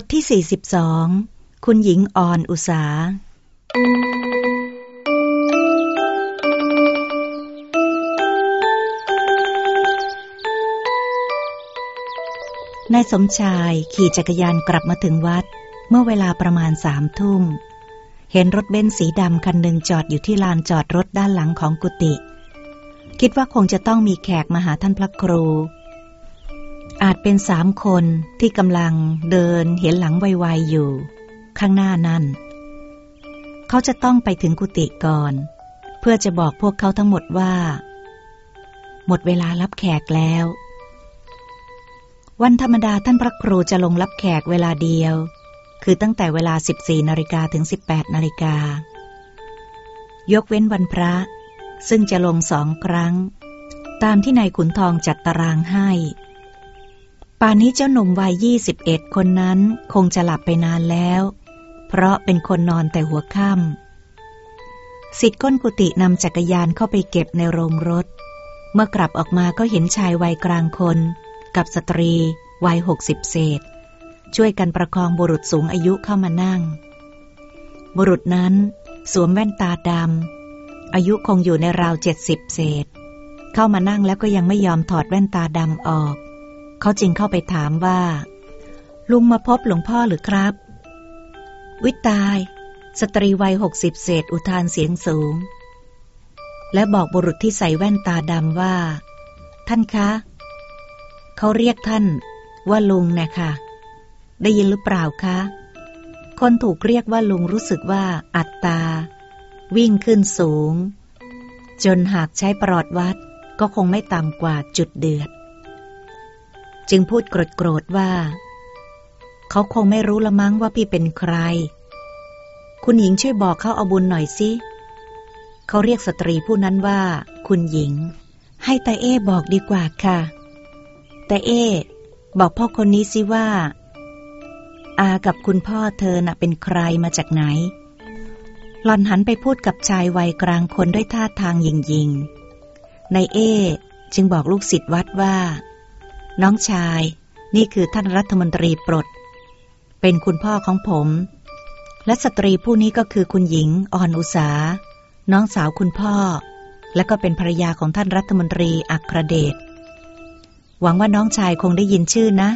ทที่ 42 คุณหญิงอ่อนอุสาในสมชายขี่จักรยานกลับมาถึงวัด เมื่อเวลาประมาณสามทุ่ม เห็นรถเบนซ์สีดำคันหนึ่งจอดอยู่ที่ลานจอดรถด้านหลังของกุฏิ คิดว่าคงจะต้องมีแขกมาหาท่านพระครู อาจเป็นสามคนที่กำลังเดินเห็นหลังไวๆอยู่ ข้างหน้านั่น เขาจะต้องไปถึงกุฏิก่อน เพื่อจะบอกพวกเขาทั้งหมดว่า หมดเวลารับแขกแล้ว วันธรรมดาท่านพระครูจะลงรับแขกเวลาเดียว คือตั้งแต่เวลา 14นาฬิกาถึง 18นาฬิกายกเว้นวันพระ ซึ่งจะลงสองครั้ง ตามที่นายขุนทองจัดตารางให้ ป่านนี้เจ้าหนุ่มวัย21คนนั้นคงจะหลับไปนานแล้ว เพราะเป็นคนนอนแต่หัวค่ำสิทธิ์ก้นกุฏินำจักรยานเข้าไปเก็บในโรงรถ เมื่อกลับออกมาก็เห็นชายวัยกลางคน กับสตรีวัยหกสิบเศษ ช่วยกันประคองบุรุษสูงอายุเข้ามานั่ง บุรุษนั้นสวมแว่นตาดำอายุคงอยู่ในราวเจ็ดสิบเศษ เข้ามานั่งแล้วก็ยังไม่ยอมถอดแว่นตาดำออก เขาจึงเข้าไปถามว่า ลุงมาพบหลวงพ่อหรือครับ วิตาย สตรีวัยหกสิบเศษอุทานเสียงสูง และบอกบุรุษที่ใส่แว่นตาดำว่า ท่านคะ เขาเรียกท่านว่าลุงนะคะได้ยินหรือเปล่าคะ คนถูกเรียกว่าลุงรู้สึกว่าอัตตา วิ่งขึ้นสูง จนหากใช้ปลอดวัดก็คงไม่ต่ำกว่าจุดเดือด จึงพูดโกรธโกรธว่า เขาคงไม่รู้ละมั้งว่าพี่เป็นใคร คุณหญิงช่วยบอกเขาเอาบุญหน่อยสิเขาเรียกสตรีผู้นั้นว่า คุณหญิง ให้ตาเอ้บอกดีกว่าค่ะต่เอ๊บอกพ่อคนนี้สิว่า อากับคุณพ่อเธอน่ะเป็นใครมาจากไหนหลอนหันไปพูดกับชายวัยกลางคนด้วยท่าทางยิงยิงในเอจึงบอกลูกศิษย์วัดว่า น้องชาย นี่คือท่านรัฐมนตรีปลด เป็นคุณพ่อของผม และสตรีผู้นี้ก็คือคุณหญิงอ่อนอุสา น้องสาวคุณพ่อ และก็เป็นภรรยาของท่านรัฐมนตรีอัครเดช หวังว่าน้องชายคงได้ยินชื่อนะ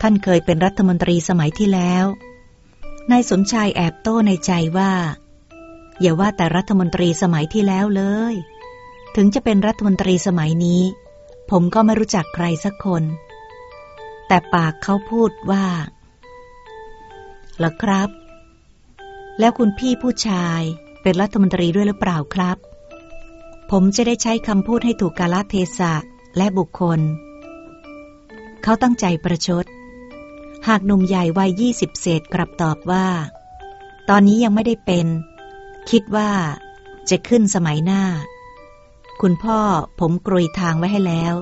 ท่านเคยเป็นรัฐมนตรีสมัยที่แล้ว นายสมชายแอบโต้ในใจว่า อย่าว่าแต่รัฐมนตรีสมัยที่แล้วเลย ถึงจะเป็นรัฐมนตรีสมัยนี้ ผมก็ไม่รู้จักใครสักคน แต่ปากเขาพูดว่าหรอครับ แล้วคุณพี่ผู้ชายเป็นรัฐมนตรีด้วยหรือเปล่าครับ ผมจะได้ใช้คำพูดให้ถูกกาลเทศะและบุคคล เขาตั้งใจประชด หากหนุ่มใหญ่วัยยี่สิบเศษกลับตอบว่า ตอนนี้ยังไม่ได้เป็น คิดว่าจะขึ้นสมัยหน้า คุณพ่อผมกรุยทางไว้ให้แล้ว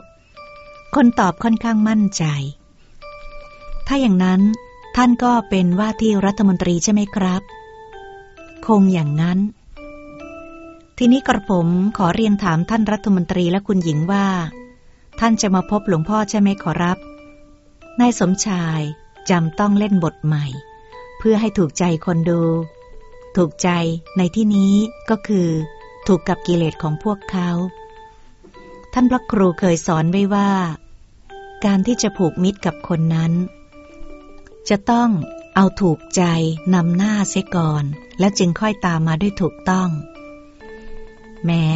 คนตอบค่อนข้างมั่นใจ ถ้าอย่างนั้นท่านก็เป็นว่าที่รัฐมนตรีใช่ไหมครับ คงอย่างนั้น ทีนี้กระผมขอเรียนถามท่านรัฐมนตรีและคุณหญิงว่า ท่านจะมาพบหลวงพ่อใช่ไหมขอรับ นายสมชายจำต้องเล่นบทใหม่ เพื่อให้ถูกใจคนดู ถูกใจในที่นี้ก็คือ ถูกกับกิเลสของพวกเขา ท่านพระครูเคยสอนไว้ว่า การที่จะผูกมิตรกับคนนั้น จะต้องเอาถูกใจนำหน้าเสียก่อน แล้วจึงค่อยตามมาด้วยถูกต้องแม้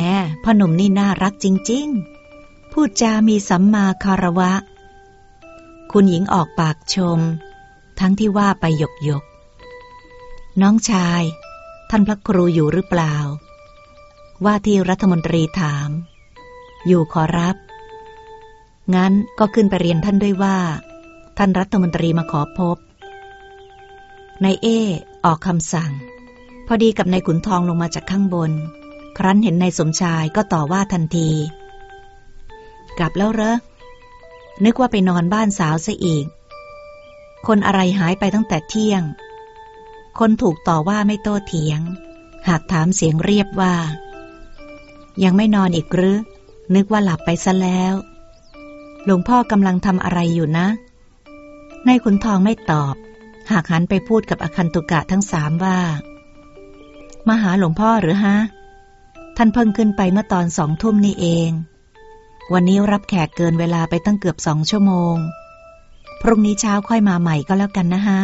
พ่อหนุ่มนี่น่ารักจริง ๆ พูดจามีสัมมาคารวะ คุณหญิงออกปากชม ทั้งที่ว่าไปหยกหยกน้องชาย ท่านพระครูอยู่หรือเปล่า ว่าที่รัฐมนตรีถาม อยู่ขอรับ งั้นก็ขึ้นไปเรียนท่านด้วยว่า ท่านรัฐมนตรีมาขอพบนายเอออกคำสั่ง พอดีกับนายขุนทองลงมาจากข้างบน ครั้นเห็นนายสมชายก็ต่อว่าทันที กลับแล้วเหรอ นึกว่าไปนอนบ้านสาวซะอีก คนอะไรหายไปตั้งแต่เที่ยง คนถูกต่อว่าไม่โต้เถียง หากถามเสียงเรียบว่า ยังไม่นอนอีกหรือ นึกว่าหลับไปซะแล้ว หลวงพ่อกำลังทำอะไรอยู่นะ นายขุนทองไม่ตอบ หากหันไปพูดกับอคันตุกะทั้งสามว่า มาหาหลวงพ่อหรือฮะ ท่านเพิ่งขึ้นไปเมื่อตอนสองทุ่มนี่เอง วันนี้รับแขกเกินเวลาไปตั้งเกือบสองชั่วโมง พรุ่งนี้เช้าค่อยมาใหม่ก็แล้วกันนะฮะ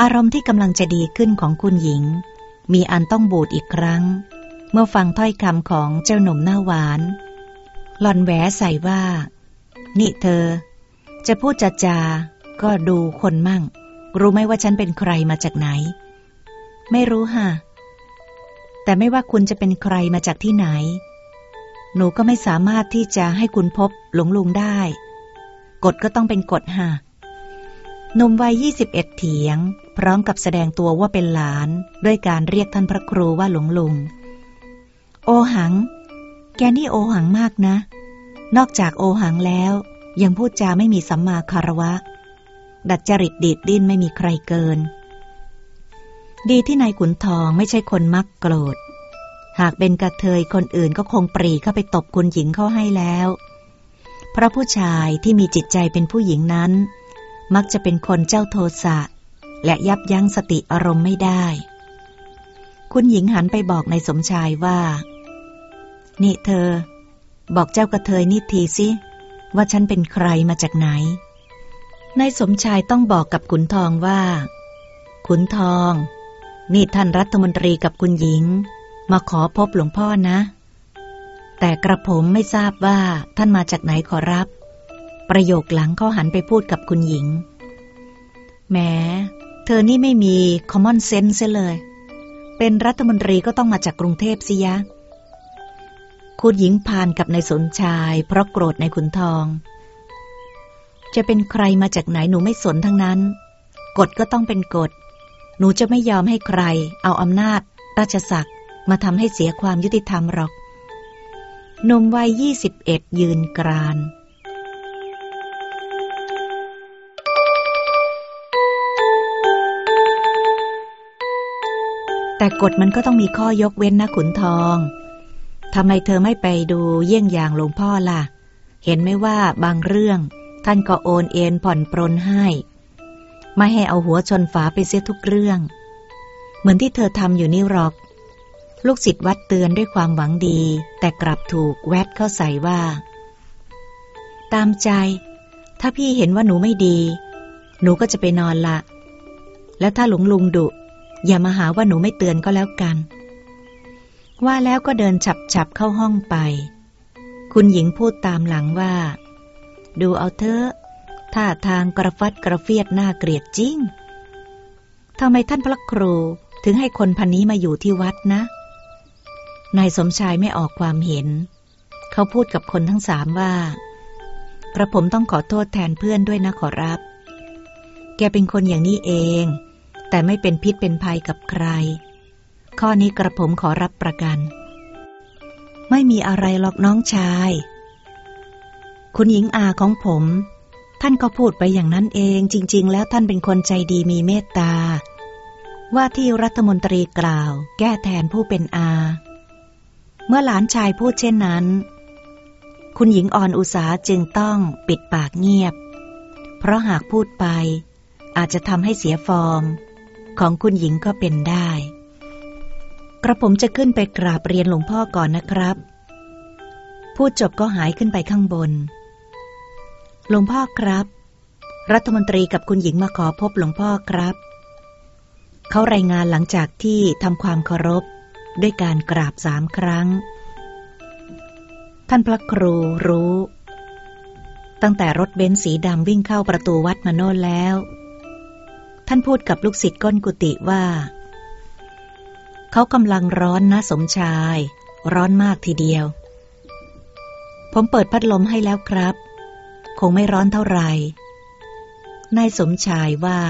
อารมณ์ที่กำลังจะดีขึ้นของคุณหญิง มีอันต้องบูดอีกครั้ง เมื่อฟังถ้อยคำของเจ้าหนุ่มหน้าหวาน หล่อนแหวใส่ว่า นี่เธอ จะพูดจาจาก็ดูคนมั่ง รู้ไหมว่าฉันเป็นใครมาจากไหน ไม่รู้ฮะแต่ไม่ว่าคุณจะเป็นใครมาจากที่ไหน หนูก็ไม่สามารถที่จะให้คุณพบหลวงลุงได้ กฎก็ต้องเป็นกฎฮะหนุ่มวัยยี่สิบเอ็ดเถียง พร้อมกับแสดงตัวว่าเป็นหลาน ด้วยการเรียกท่านพระครูว่าหลวงลุง โอหัง แกนี่โอหังมากนะ นอกจากโอหังแล้ว ยังพูดจาไม่มีสัมมาคารวะ ดัดจริตดีดดิ้นไม่มีใครเกิน ดีที่นายขุนทองไม่ใช่คนมักโกรธ หากเป็นกระเทยคนอื่นก็คงปรีเข้าไปตบคุณหญิงเข้าให้แล้ว เพราะผู้ชายที่มีจิตใจเป็นผู้หญิงนั้น มักจะเป็นคนเจ้าโทสะและยับยั้งสติอารมณ์ไม่ได้ คุณหญิงหันไปบอกนายสมชายว่า นี่เธอ บอกเจ้ากระเทยนิดทีสิ ว่าฉันเป็นใครมาจากไหน นายสมชายต้องบอกกับขุนทองว่า ขุนทอง นี่ท่านรัฐมนตรีกับคุณหญิง มาขอพบหลวงพ่อนะ แต่กระผมไม่ทราบว่าท่านมาจากไหนขอรับ ประโยคหลังเขาหันไปพูดกับคุณหญิงแม้เธอนี่ไม่มีคอมมอนเซนส์เลย เป็นรัฐมนตรีก็ต้องมาจากกรุงเทพสิยะ คุณหญิงพานกับนายสนชาย เพราะโกรธในขุนทอง จะเป็นใครมาจากไหนหนูไม่สนทั้งนั้น กฎก็ต้องเป็นกฎ หนูจะไม่ยอมให้ใคร เอาอำนาจ ราชศักดิ์มาทำให้เสียความยุติธรรมหรอกหนุ่มวัยยี่สิบเอ็ดยืนกราน แต่กฎมันก็ต้องมีข้อยกเว้นนะขุนทองทำไมเธอไม่ไปดูเยี่ยงอย่างหลวงพ่อล่ะ เห็นไหมว่าบางเรื่อง ท่านก็โอนเอ็นผ่อนปรนให้ ไม่ให้เอาหัวชนฝาไปเสียทุกเรื่อง เหมือนที่เธอทำอยู่นี่หรอก ลูกศิษย์วัดเตือนด้วยความหวังดี แต่กลับถูกแวดเข้าใส่ว่า ตามใจ ถ้าพี่เห็นว่าหนูไม่ดี หนูก็จะไปนอนละ แล้วถ้าหลวงลุงดุ อย่ามาหาว่าหนูไม่เตือนก็แล้วกัน ว่าแล้วก็เดินฉับฉับเข้าห้องไป คุณหญิงพูดตามหลังว่า ดูเอาเถอะท่าทางกระฟัดกระเฟียดหน้าเกลียดจริงทำไมท่านพระครูถึงให้คนพันนี้มาอยู่ที่วัดนะ นายสมชายไม่ออกความเห็น เขาพูดกับคนทั้งสามว่า กระผมต้องขอโทษแทนเพื่อนด้วยนะขอรับ แกเป็นคนอย่างนี้เอง แต่ไม่เป็นพิษเป็นภัยกับใคร ข้อนี้กระผมขอรับประกัน ไม่มีอะไรหรอกน้องชาย คุณหญิงอาของผม ท่านก็พูดไปอย่างนั้นเองจริง ๆ แล้วท่านเป็นคนใจดีมีเมตตา ว่าที่รัฐมนตรีกล่าว แก้แทนผู้เป็นอา เมื่อหลานชายพูดเช่นนั้น คุณหญิงอ่อนอุสาจึงต้องปิดปากเงียบ เพราะหากพูดไปอาจจะทำให้เสียฟอร์ม ของคุณหญิงก็เป็นได้ กระผมจะขึ้นไปกราบเรียนหลวงพ่อก่อนนะครับ พูดจบก็หายขึ้นไปข้างบน หลวงพ่อครับ รัฐมนตรีกับคุณหญิงมาขอพบหลวงพ่อครับ เขารายงานหลังจากที่ทำความเคารพด้วยการกราบสามครั้ง ท่านพระครูรู้ ตั้งแต่รถเบนซ์สีดำวิ่งเข้าประตูวัดมาโน่นแล้ว ท่านพูดกับลูกศิษย์ก้นกุฏิว่า เขากำลังร้อนนะสมชาย ร้อนมากทีเดียว ผมเปิดพัดลมให้แล้วครับ คงไม่ร้อนเท่าไหร่นายสมชายว่า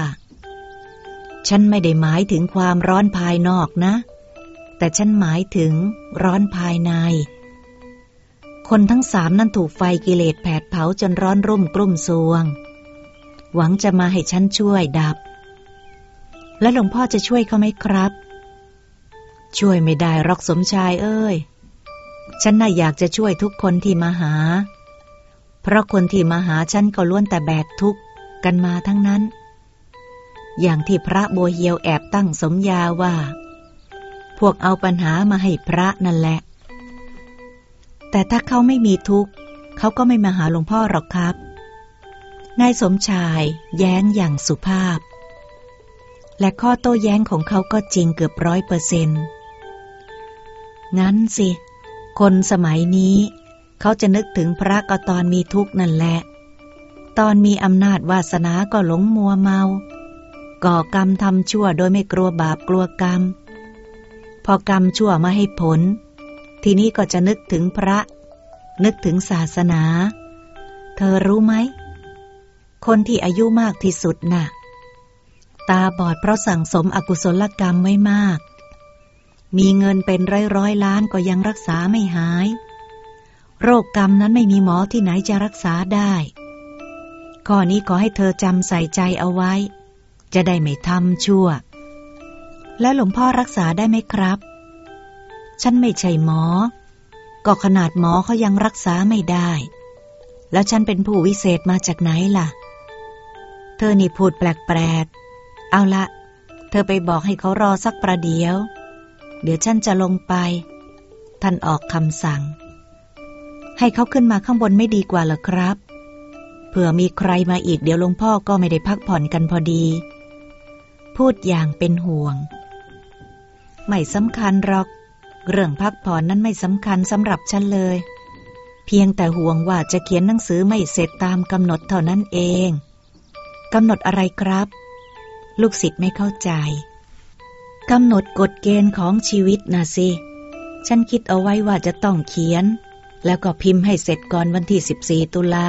ฉันไม่ได้หมายถึงความร้อนภายนอกนะ แต่ฉันหมายถึงร้อนภายใน คนทั้งสามนั้นถูกไฟกิเลสแผดเผาจนร้อนรุ่มกลุ่มซวง หวังจะมาให้ฉันช่วยดับ และหลวงพ่อจะช่วยเขาไหมครับ ช่วยไม่ได้รอกสมชายเอ้ย ฉันน่าอยากจะช่วยทุกคนที่มาหา เพราะคนที่มาหาฉันก็ล้วนแต่แบกทุกข์กันมาทั้งนั้น อย่างที่พระโบเฮียวแอบตั้งสมญาว่า พวกเอาปัญหามาให้พระนั่นแหละ แต่ถ้าเขาไม่มีทุกข์เขาก็ไม่มาหาหลวงพ่อหรอกครับ นายสมชายแย้งอย่างสุภาพ และข้อโต้แย้งของเขาก็จริงเกือบร้อยเปอร์เซนต์งั้นสิ คนสมัยนี้ เขาจะนึกถึงพระก็ตอนมีทุกข์นั่นแหละ ตอนมีอำนาจวาสนาก็หลงมัวเมา ก่อกรรมทำชั่วโดยไม่กลัวบาปกลัวกรรม พอกรรมชั่วมาให้ผล ทีนี้ก็จะนึกถึงพระ นึกถึงศาสนา เธอรู้ไหม คนที่อายุมากที่สุดนะ่ะ ตาบอดเพราะสั่งสมอกุศลกรรมไว้มาก มีเงินเป็นร้อยร้อยล้านก็ยังรักษาไม่หาย โรคกรรมนั้นไม่มีหมอที่ไหนจะรักษาได้ข้อนี้ขอให้เธอจำใส่ใจเอาไว้ จะได้ไม่ทำชั่ว แล้วหลวงพ่อรักษาได้ไหมครับ ฉันไม่ใช่หมอ ก็ขนาดหมอเขายังรักษาไม่ได้ แล้วฉันเป็นผู้วิเศษมาจากไหนล่ะ เธอนี่พูดแปลกๆ เอาละ เธอไปบอกให้เขารอสักประเดี๋ยว เดี๋ยวฉันจะลงไป ท่านออกคำสั่ง ให้เขาขึ้นมาข้างบนไม่ดีกว่าหรอครับ เผื่อมีใครมาอีกเดี๋ยวหลวงพ่อก็ไม่ได้พักผ่อนกันพอดี พูดอย่างเป็นห่วง ไม่สำคัญหรอก เรื่องพักผ่อนนั้นไม่สำคัญสำหรับฉันเลย เพียงแต่ห่วงว่าจะเขียนหนังสือไม่เสร็จตามกำหนดเท่านั้นเองกำหนดอะไรครับ ลูกศิษย์ไม่เข้าใจ กำหนดกฎเกณฑ์ของชีวิตนะสิ ฉันคิดเอาไว้ว่าจะต้องเขียน แล้วก็พิมพ์ให้เสร็จก่อนวันที่ 14 ตุลา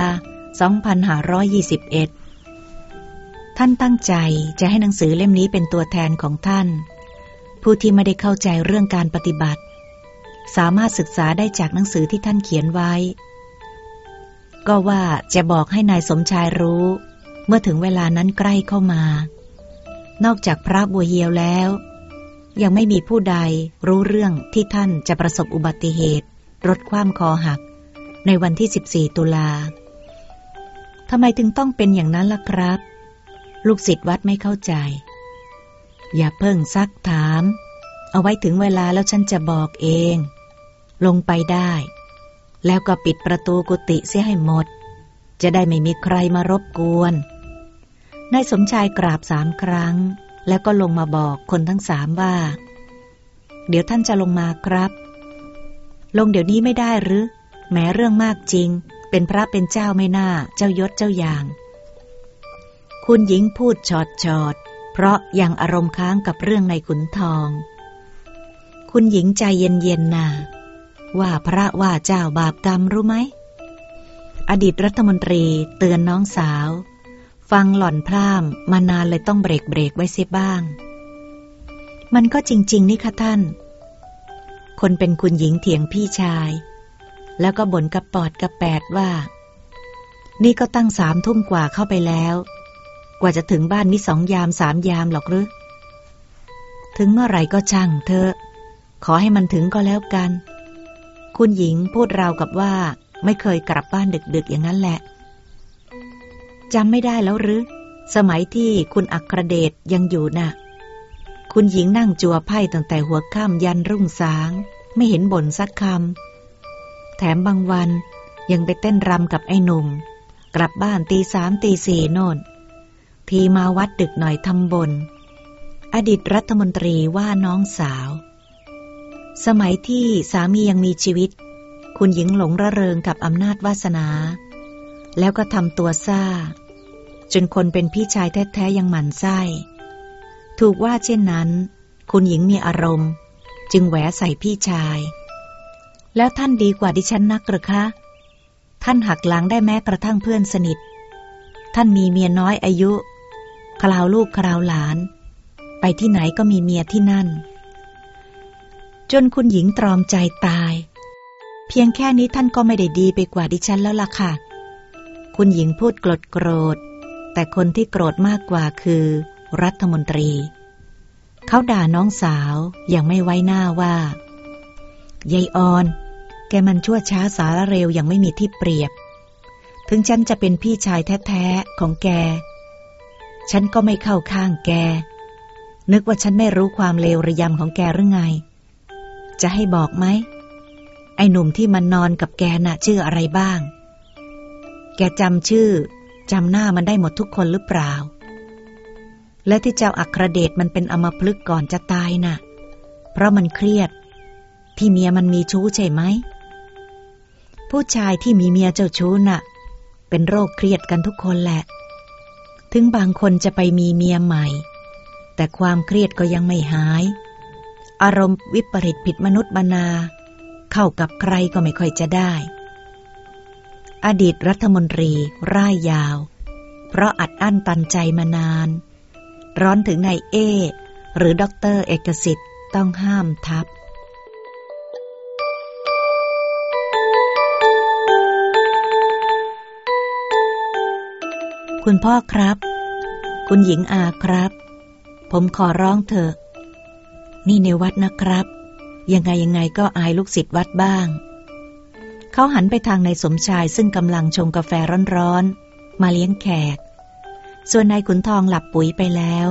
2521 ท่านตั้งใจจะให้หนังสือเล่มนี้เป็นตัวแทนของท่าน ผู้ที่ไม่ได้เข้าใจเรื่องการปฏิบัติ สามารถศึกษาได้จากหนังสือที่ท่านเขียนไว้ ก็ว่าจะบอกให้นายสมชายรู้ เมื่อถึงเวลานั้นใกล้เข้ามา นอกจากพระบัวเฮียวแล้ว ยังไม่มีผู้ใดรู้เรื่องที่ท่านจะประสบอุบัติเหตุ รถคว่ำคอหัก ในวันที่ 14 ตุลาทำไมถึงต้องเป็นอย่างนั้นล่ะครับ ลูกศิษย์วัดไม่เข้าใจ อย่าเพิ่งซักถาม เอาไว้ถึงเวลาแล้วฉันจะบอกเอง ลงไปได้ แล้วก็ปิดประตูกุฏิเสียให้หมด จะได้ไม่มีใครมารบกวน นายสมชายกราบสามครั้ง แล้วก็ลงมาบอกคนทั้งสามว่า เดี๋ยวท่านจะลงมาครับ ลงเดี๋ยวนี้ไม่ได้หรือ แม้เรื่องมากจริง เป็นพระเป็นเจ้าไม่น่า เจ้ายศเจ้าอย่าง คุณหญิงพูดชอดชอด เพราะยังอารมณ์ค้างกับเรื่องในขุนทอง คุณหญิงใจเย็นๆนาว่าพระว่าเจ้าบาปกรรมรู้ไหม อดีตรัฐมนตรีเตือนน้องสาว ฟังหล่อนพร่ามมานานเลยต้องเบรกเบรกไว้เสียบ้าง มันก็จริง ๆ นี่ค่ะท่าน คนเป็นคุณหญิงเถียงพี่ชาย แล้วก็บ่นกระปอดกระแปดว่า นี่ก็ตั้งสามทุ่มกว่าเข้าไปแล้ว กว่าจะถึงบ้านมีสองยามสามยามหรอกหรือ ถึงเมื่อไหร่ก็ช่างเธอ ขอให้มันถึงก็แล้วกัน คุณหญิงพูดราวกับว่า ไม่เคยกลับบ้านดึก ๆ อย่างนั้นแหละ จำไม่ได้แล้วหรือ สมัยที่คุณอัครเดชยังอยู่นะ่ะ คุณหญิงนั่งจัวไพ่ตั้งแต่หัวค่ำยันรุ่งสาง ไม่เห็นบ่นสักคำ แถมบางวันยังไปเต้นรำกับไอ้หนุ่ม กลับบ้านตีสามตีสี่โน่น ทีมาวัดดึกหน่อยทำบน อดีตรัฐมนตรีว่าน้องสาว สมัยที่สามียังมีชีวิต คุณหญิงหลงระเริงกับอำนาจวาสนาแล้วก็ทำตัวซ่า จนคนเป็นพี่ชายแท้ๆยังหมั่นไส้ ถูกว่าเช่นนั้น คุณหญิงมีอารมณ์ จึงแหวใส่พี่ชาย แล้วท่านดีกว่าดิฉันนักหรือคะ ท่านหักหลังได้แม้กระทั่งเพื่อนสนิท ท่านมีเมียน้อยอายุ คราวลูกคราวหลาน ไปที่ไหนก็มีเมียที่นั่น จนคุณหญิงตรอมใจตาย เพียงแค่นี้ท่านก็ไม่ได้ดีไปกว่าดิฉันแล้วล่ะค่ะ คุณหญิงพูดกรธโกรธ แต่คนที่โกรธมากกว่าคือ รัฐมนตรี เขาด่าน้องสาวอย่างไม่ไว้หน้าว่ายายออน แกมันชั่วช้าสารเร็วอย่างไม่มีที่เปรียบ ถึงฉันจะเป็นพี่ชายแท้ๆของแก ฉันก็ไม่เข้าข้างแก นึกว่าฉันไม่รู้ความเลวระยำของแกหรือไง จะให้บอกไหม ไอ้หนุ่มที่มันนอนกับแกน่ะชื่ออะไรบ้าง แกจำชื่อ จำหน้ามันได้หมดทุกคนหรือเปล่า และที่เจ้าอัครเดชมันเป็นอมพลึกก่อนจะตายน่ะ เพราะมันเครียด ที่เมียมันมีชู้ใช่ไหม ผู้ชายที่มีเมียเจ้าชู้น่ะ เป็นโรคเครียดกันทุกคนแหละ ถึงบางคนจะไปมีเมียใหม่ แต่ความเครียดก็ยังไม่หาย อารมณ์วิปริตผิดมนุษย์บนา เข้ากับใครก็ไม่ค่อยจะได้ อดีตรัฐมนตรีร่ายยาว เพราะอัดอั้นตันใจมานาน ร้อนถึงนายเอ หรือด็อกเตอร์เอกสิทธิ์ต้องห้ามทับ คุณพ่อครับ คุณหญิงอาครับ ผมขอร้องเถอะ นี่ในวัดนะครับ ยังไงยังไงก็อายลูกศิษย์วัดบ้าง เขาหันไปทางนายสมชายซึ่งกำลังชงกาแฟร้อนๆ มาเลี้ยงแขก ส่วนนายขุนทองหลับปุ๋ยไปแล้ว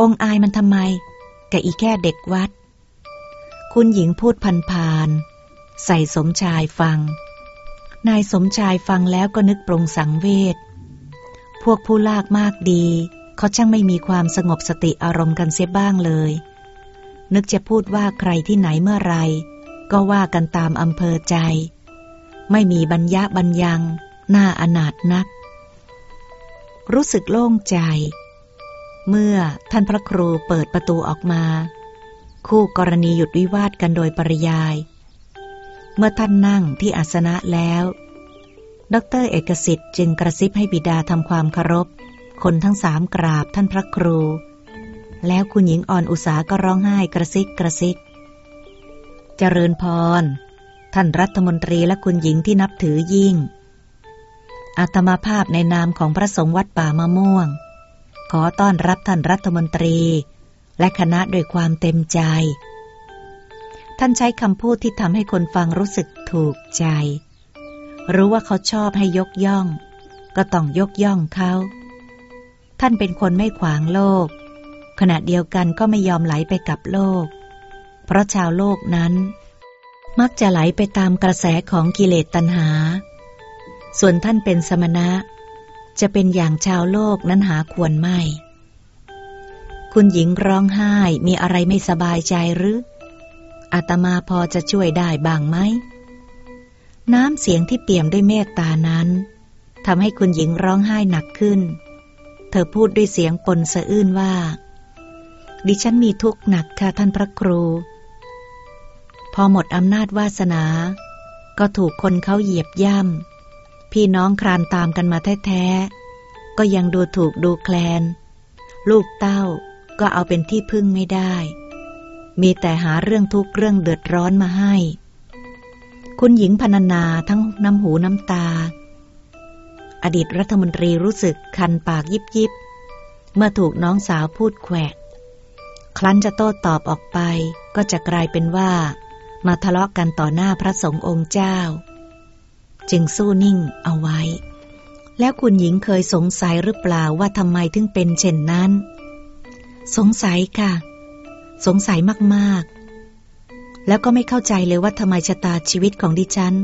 องอายมันทำไมแกอีแค่เด็กวัด คุณหญิงพูดพันๆใส่สมชายฟัง นายสมชายฟังแล้วก็นึกปรงสังเวช พวกผู้ลากมากดี เขาช่างไม่มีความสงบสติอารมณ์กันเสียบ้างเลย นึกจะพูดว่าใครที่ไหนเมื่อไร ก็ว่ากันตามอำเภอใจ ไม่มีบัญญาบัญญัง หน้าอนาถนัก รู้สึกโล่งใจ เมื่อท่านพระครูเปิดประตูออกมา คู่กรณีหยุดวิวาทกันโดยปริยาย เมื่อท่านนั่งที่อาสนะแล้ว ดรเอกสิทธิ์จึงกระซิบให้บิดาทำความเคารพ คนทั้งสามกราบท่านพระครู แล้วคุณหญิงอ่อนอุสาก็ร้องไห้กระซิกกระซิก เจริญพร ท่านรัฐมนตรีและคุณหญิงที่นับถือยิ่ง อาตมาภาพในนามของพระสงฆ์วัดป่ามะม่วง ขอต้อนรับท่านรัฐมนตรี และคณะด้วยความเต็มใจ ท่านใช้คำพูดที่ทำให้คนฟังรู้สึกถูกใจ รู้ว่าเขาชอบให้ยกย่อง ก็ต้องยกย่องเขาท่านเป็นคนไม่ขวางโลก ขณะเดียวกันก็ไม่ยอมไหลไปกับโลก เพราะชาวโลกนั้น มักจะไหลไปตามกระแสของกิเลสตัณหา ส่วนท่านเป็นสมณะ จะเป็นอย่างชาวโลกนั้นหาควรไม่ คุณหญิงร้องไห้มีอะไรไม่สบายใจหรืออาตมาพอจะช่วยได้บ้างไหม น้ำเสียงที่เปี่ยมด้วยเมตตานั้นทำให้คุณหญิงร้องไห้หนักขึ้น เธอพูดด้วยเสียงปนสะอื้นว่า ดิฉันมีทุกข์หนักค่ะท่านพระครู พอหมดอำนาจวาสนา ก็ถูกคนเขาเหยียบย่ำ พี่น้องครานตามกันมาแท้ๆ ก็ยังดูถูกดูแคลน ลูกเต้าก็เอาเป็นที่พึ่งไม่ได้ มีแต่หาเรื่องทุกข์เรื่องเดือดร้อนมาให้ คุณหญิงพรรณนาทั้งน้ำหูน้ำตา อดีตรัฐมนตรีรู้สึกคันปากยิบยิบ เมื่อถูกน้องสาวพูดแขวะครั้นจะโต้ตอบออกไปก็จะกลายเป็นว่า มาทะเลาะกันต่อหน้าพระสงฆ์องค์เจ้า จึงสู้นิ่งเอาไว้ แล้วคุณหญิงเคยสงสัยหรือเปล่าว่าทำไมถึงเป็นเช่นนั้น สงสัยค่ะ สงสัยมากๆ แล้วก็ไม่เข้าใจเลยว่าทำไมชะตาชีวิตของดิฉัน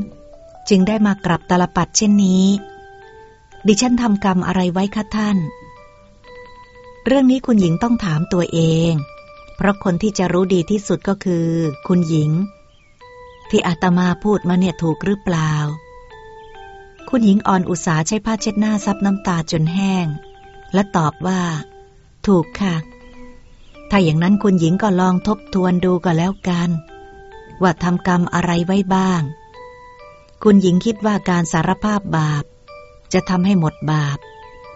จึงได้มากลับตาลปัดเช่นนี้ ดิฉันทำกรรมอะไรไว้คะท่าน เรื่องนี้คุณหญิงต้องถามตัวเองเพราะคนที่จะรู้ดีที่สุดก็คือ คุณหญิง ที่อาตมาพูดมาเนี่ยถูกหรือเปล่า คุณหญิงอ่อนอุตสาใช้ผ้าเช็ดหน้าซับน้ำตาจนแห้ง และตอบว่า ถูกค่ะ ถ้าอย่างนั้นคุณหญิงก็ลองทบทวนดูก็แล้วกัน ว่าทำกรรมอะไรไว้บ้าง คุณหญิงคิดว่าการสารภาพบาป จะทำให้หมดบาป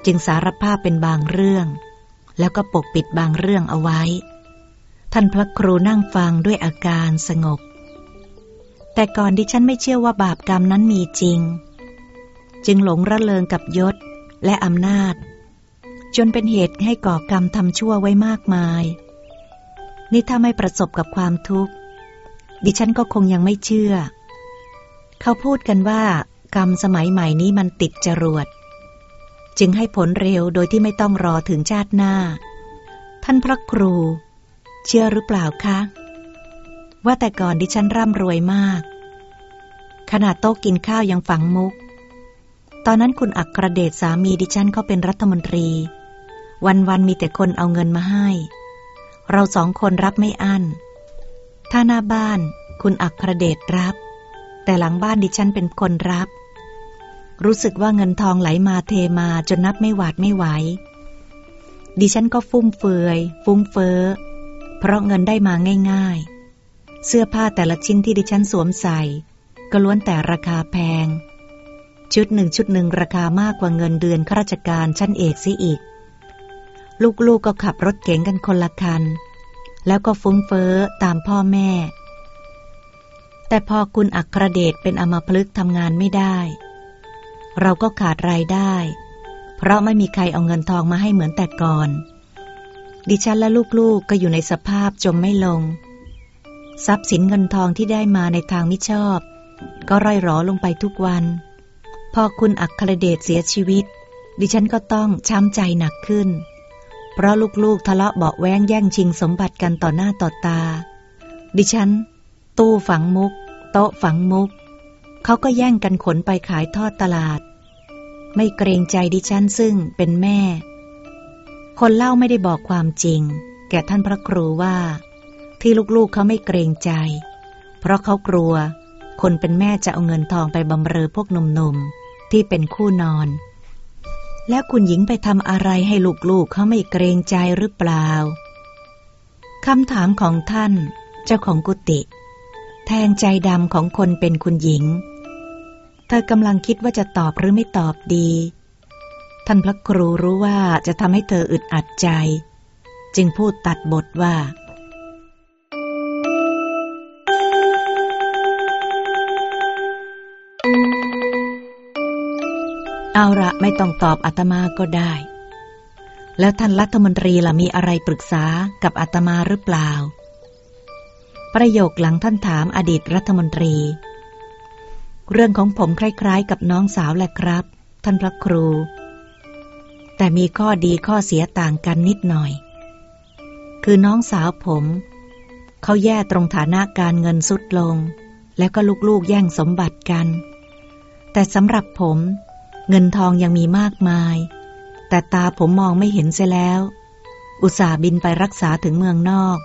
จึงสารภาพเป็นบางเรื่อง แล้วก็ปกปิดบางเรื่องเอาไว้ ท่านพระครูนั่งฟังด้วยอาการสงบ แต่ก่อนดิฉันไม่เชื่อว่าบาปกรรมนั้นมีจริง จึงหลงระเริงกับยศและอำนาจ จนเป็นเหตุให้ก่อกรรมทำชั่วไว้มากมาย นี่ถ้าไม่ประสบกับความทุกข์ ดิฉันก็คงยังไม่เชื่อ เขาพูดกันว่ากรรมสมัยใหม่นี้มันติดจรวด จึงให้ผลเร็วโดยที่ไม่ต้องรอถึงชาติหน้า ท่านพระครู เชื่อหรือเปล่าคะ ว่าแต่ก่อนดิฉันร่ำรวยมาก ขนาดโต๊ะกินข้าวยังฝังมุก ตอนนั้นคุณอักระเดชสามีดิฉันเขาเป็นรัฐมนตรี วันๆมีแต่คนเอาเงินมาให้ เราสองคนรับไม่อั้น ถ้าหน้าบ้านคุณอักระเดชรับ แต่หลังบ้านดิฉันเป็นคนรับ รู้สึกว่าเงินทองไหลมาเทมาจนนับไม่หวาดไม่ไหว ดิฉันก็ฟุ่มเฟือย ฟุ้งเฟ้อ เพราะเงินได้มาง่ายๆ เสื้อผ้าแต่ละชิ้นที่ดิฉันสวมใส่ ก็ล้วนแต่ราคาแพง ชุดหนึ่งชุดหนึ่งราคามากกว่าเงินเดือนข้าราชการชั้นเอกซิอีก ลูกๆกก็ขับรถเก๋งกันคนละคัน แล้วก็ฟุ้งเฟ้อตามพ่อแม่ แต่พอคุณอัครเดชเป็นอมพลึกทำงานไม่ได้ เราก็ขาดรายได้ เพราะไม่มีใครเอาเงินทองมาให้เหมือนแต่ก่อน ดิฉันและลูกๆกก็อยู่ในสภาพจมไม่ลง ทรัพย์สินเงินทองที่ได้มาในทางมิชอบ ก็ร่อยหรอลงไปทุกวัน พอคุณอักครเดชเสียชีวิต ดิฉันก็ต้องช้ำใจหนักขึ้น เพราะลูกๆทะเลาะเบาแว้งแย่งชิงสมบัติกันต่อหน้าต่อตา ดิฉัน ตู้ฝังมุก โต๊ะฝังมุก เขาก็แย่งกันขนไปขายทอดตลาด ไม่เกรงใจดิฉันซึ่งเป็นแม่ คนเล่าไม่ได้บอกความจริง แก่ท่านพระครูว่า ที่ลูกๆเขาไม่เกรงใจ เพราะเขากลัว คนเป็นแม่จะเอาเงินทองไปบำเรอพวกหนุ่มๆ ที่เป็นคู่นอน แล้วคุณหญิงไปทำอะไรให้ลูกๆเขาไม่เกรงใจหรือเปล่าคำถามของท่าน เจ้าของกุฏิแทงใจดำของคนเป็นคุณหญิง เธอกำลังคิดว่าจะตอบหรือไม่ตอบดี ท่านพระครูรู้ว่าจะทำให้เธออึดอัดใจ จึงพูดตัดบทว่า เอาละไม่ต้องตอบอาตมาก็ได้ แล้วท่านรัฐมนตรีล่ะมีอะไรปรึกษากับอาตมาหรือเปล่า ประโยคหลังท่านถามอดีตรัฐมนตรี เรื่องของผมคล้ายๆ กับน้องสาวแหละครับ ท่านพระครู แต่มีข้อดีข้อเสียต่างกันนิดหน่อย คือน้องสาวผม เขาแย่ตรงฐานะการเงินสุดลง แล้วก็ลูกๆแย่งสมบัติกัน แต่สำหรับผม เงินทองยังมีมากมาย แต่ตาผมมองไม่เห็นเสียแล้ว อุตส่าห์บินไปรักษาถึงเมืองนอก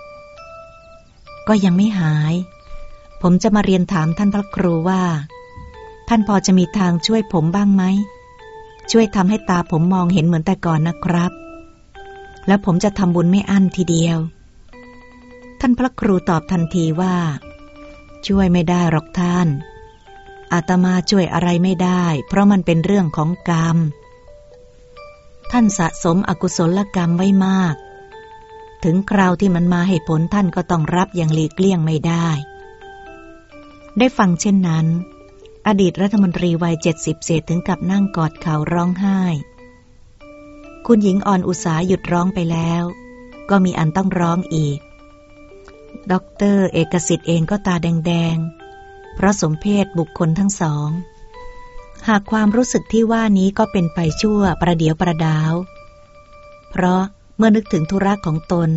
ก็ยังไม่หาย ผมจะมาเรียนถามท่านพระครูว่า ท่านพอจะมีทางช่วยผมบ้างไหม ช่วยทำให้ตาผมมองเห็นเหมือนแต่ก่อนนะครับ แล้วผมจะทำบุญไม่อั้นทีเดียว ท่านพระครูตอบทันทีว่า ช่วยไม่ได้หรอกท่าน อาตมาช่วยอะไรไม่ได้ เพราะมันเป็นเรื่องของกรรม ท่านสะสมอกุศลกรรมไว้มาก ถึงคราวที่มันมาให้ผลท่านก็ต้องรับอย่างหลีกเลี่ยงไม่ได้ ได้ฟังเช่นนั้น อดีตรัฐมนตรีวัยเจ็ดสิบเศษถึงกับนั่งกอดเข่าร้องไห้ คุณหญิงอ่อนอุตส่าห์หยุดร้องไปแล้ว ก็มีอันต้องร้องอีกด็อกเตอร์เอกสิทธิ์เองก็ตาแดงๆ เพราะสมเพชบุคคลทั้งสอง หากความรู้สึกที่ว่านี้ก็เป็นไปชั่วประเดียวประดาว เพราะเมื่อนึกถึงธุระของตน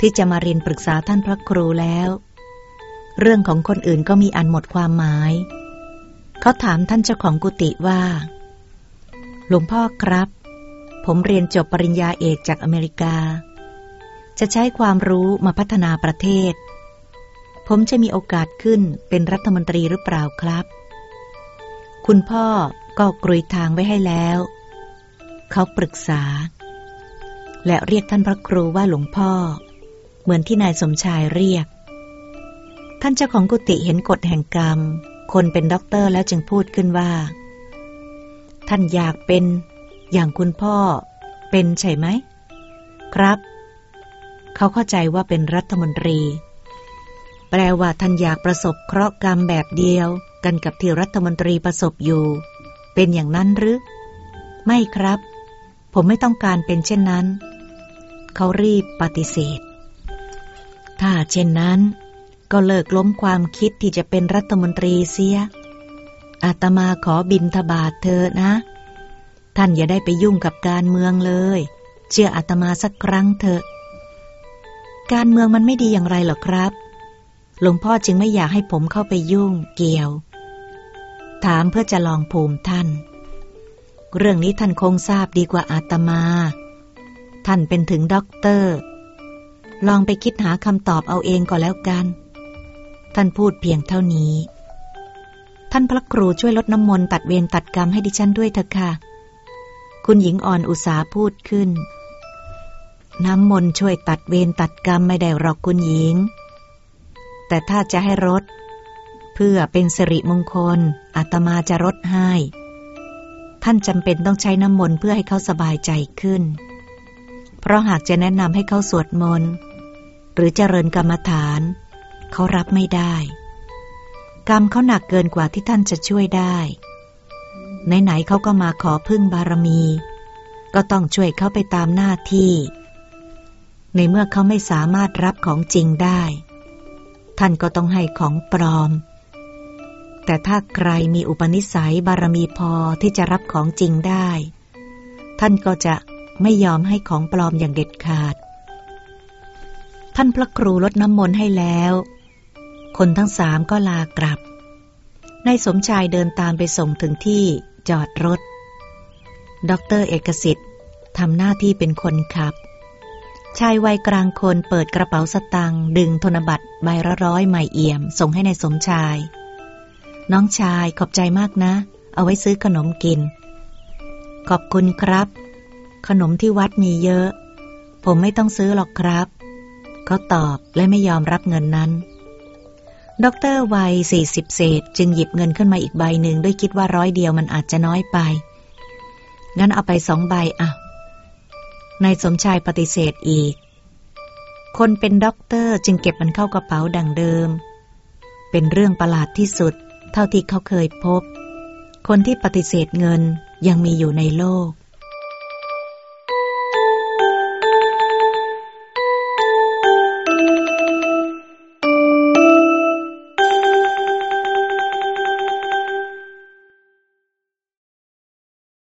ที่จะมาเรียนปรึกษาท่านพระครูแล้ว เรื่องของคนอื่นก็มีอันหมดความหมาย เขาถามท่านเจ้าของกุฏิว่า หลวงพ่อครับ ผมเรียนจบปริญญาเอกจากอเมริกา จะใช้ความรู้มาพัฒนาประเทศ ผมจะมีโอกาสขึ้นเป็นรัฐมนตรีหรือเปล่าครับ คุณพ่อก็กรุยทางไว้ให้แล้ว เขาปรึกษา และเรียกท่านพระครูว่าหลวงพ่อ เหมือนที่นายสมชายเรียก ท่านเจ้าของกุฏิเห็นกฎแห่งกรรม คนเป็นด็อกเตอร์แล้วจึงพูดขึ้นว่า ท่านอยากเป็นอย่างคุณพ่อ เป็นใช่ไหม ครับ เขาเข้าใจว่าเป็นรัฐมนตรี ลว่าท่านอยากประสบเคราะห์กรรมแบบเดียว กันกับที่รัฐมนตรีประสบอยู่ เป็นอย่างนั้นหรือ ไม่ครับ ผมไม่ต้องการเป็นเช่นนั้น เขารีบปฏิเสธ ถ้าเช่นนั้น ก็เลิกล้มความคิดที่จะเป็นรัฐมนตรีเสีย อาตมาขอบินทบาทเธอนะ ท่านอย่าได้ไปยุ่งกับการเมืองเลย เชื่ออาตมาสักครั้งเถอะ การเมืองมันไม่ดีอย่างไรหรอครับ หลวงพ่อจึงไม่อยากให้ผมเข้าไปยุ่งเกี่ยว ถามเพื่อจะลองภูมิท่าน เรื่องนี้ท่านคงทราบดีกว่าอาตมา ท่านเป็นถึงด็อกเตอร์ ลองไปคิดหาคำตอบเอาเองก็แล้วกัน ท่านพูดเพียงเท่านี้ ท่านพระครูช่วยลดน้ำมนต์ตัดเวรตัดกรรมให้ดิฉันด้วยเถอะค่ะ คุณหญิงอ่อนอุตสาพูดขึ้นน้ำมนต์ช่วยตัดเวรตัดกรรมไม่ได้หรอกคุณหญิง แต่ถ้าจะให้รด เพื่อเป็นสิริมงคลอาตมาจะรดให้ ท่านจำเป็นต้องใช้น้ำมนต์เพื่อให้เขาสบายใจขึ้น เพราะหากจะแนะนำให้เขาสวดมนต์หรือเจริญกรรมฐาน เขารับไม่ได้ กรรมเขาหนักเกินกว่าที่ท่านจะช่วยได้ไหนๆเขาก็มาขอพึ่งบารมี ก็ต้องช่วยเขาไปตามหน้าที่ ในเมื่อเขาไม่สามารถรับของจริงได้ ท่านก็ต้องให้ของปลอม แต่ถ้าใครมีอุปนิสัยบารมีพอที่จะรับของจริงได้ ท่านก็จะไม่ยอมให้ของปลอมอย่างเด็ดขาด ท่านพระครูลดน้ำมนต์ให้แล้ว คนทั้งสามก็ลากลับนายสมชายเดินตามไปส่งถึงที่จอดรถดรเอกสิทธิ์ทำหน้าที่เป็นคนขับ ชายวัยกลางคนเปิดกระเป๋าสตังค์ดึงธนบัตรใบละร้อยใหม่เอี่ยม ส่งให้ในายสมชาย น้องชายขอบใจมากนะ เอาไว้ซื้อขนมกิน ขอบคุณครับ ขนมที่วัดมีเยอะ ผมไม่ต้องซื้อหรอกครับ เขาตอบและไม่ยอมรับเงินนั้นด็อกเตอร์วัยสี่สิบเศษ จึงหยิบเงินขึ้นมาอีกใบหนึ่งด้วยคิดว่าร้อยเดียวมันอาจจะน้อยไป งั้นเอาไปสองใบอะ นายสมชายปฏิเสธอีก คนเป็นด็อกเตอร์จึงเก็บมันเข้ากระเป๋าดังเดิม เป็นเรื่องประหลาดที่สุด เท่าที่เขาเคยพบ คนที่ปฏิเสธเงินยังมีอยู่ในโลก